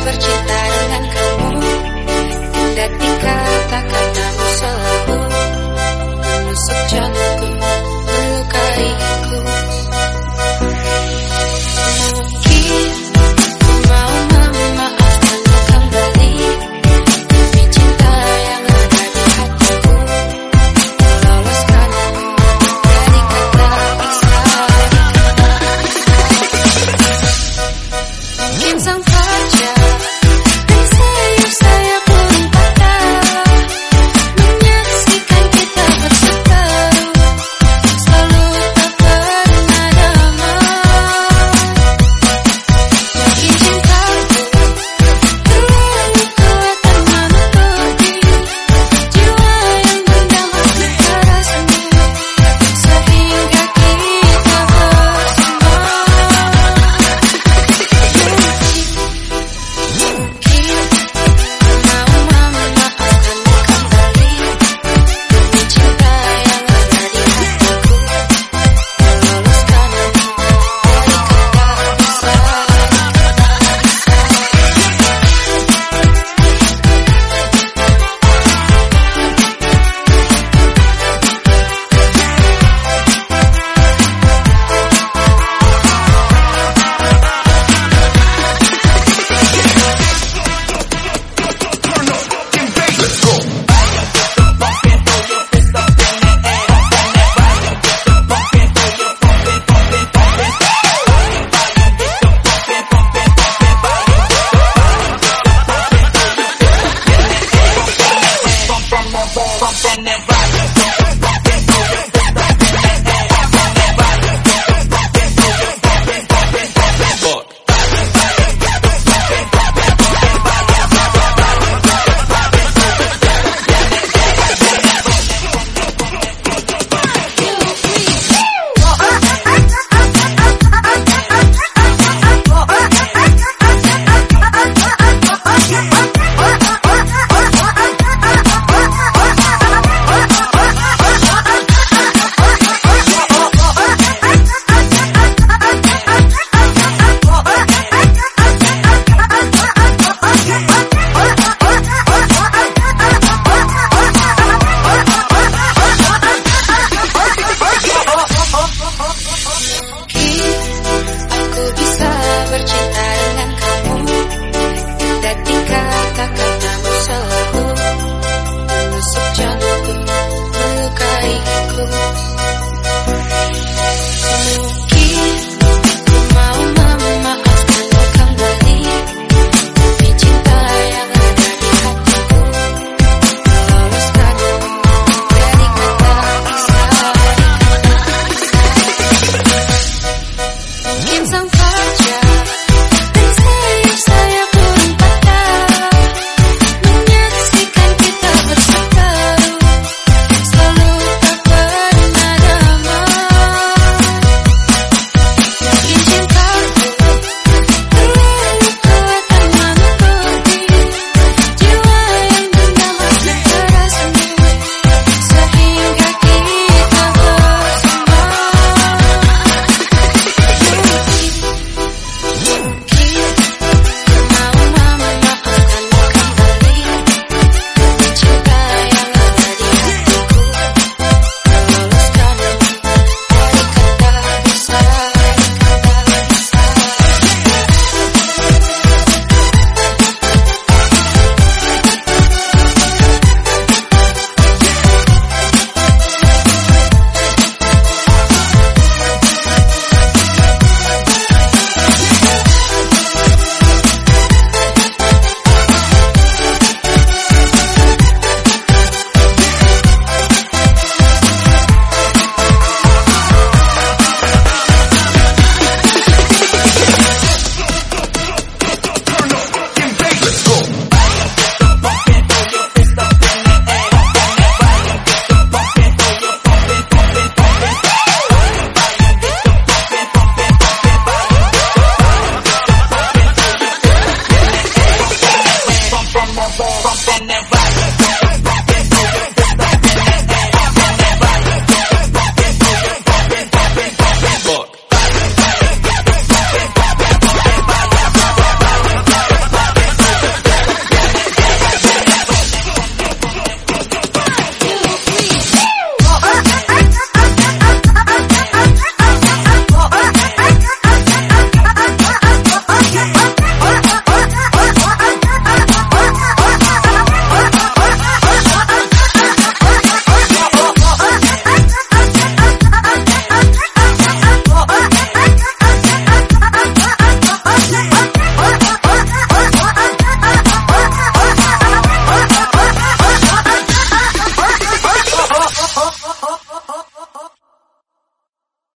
bercinta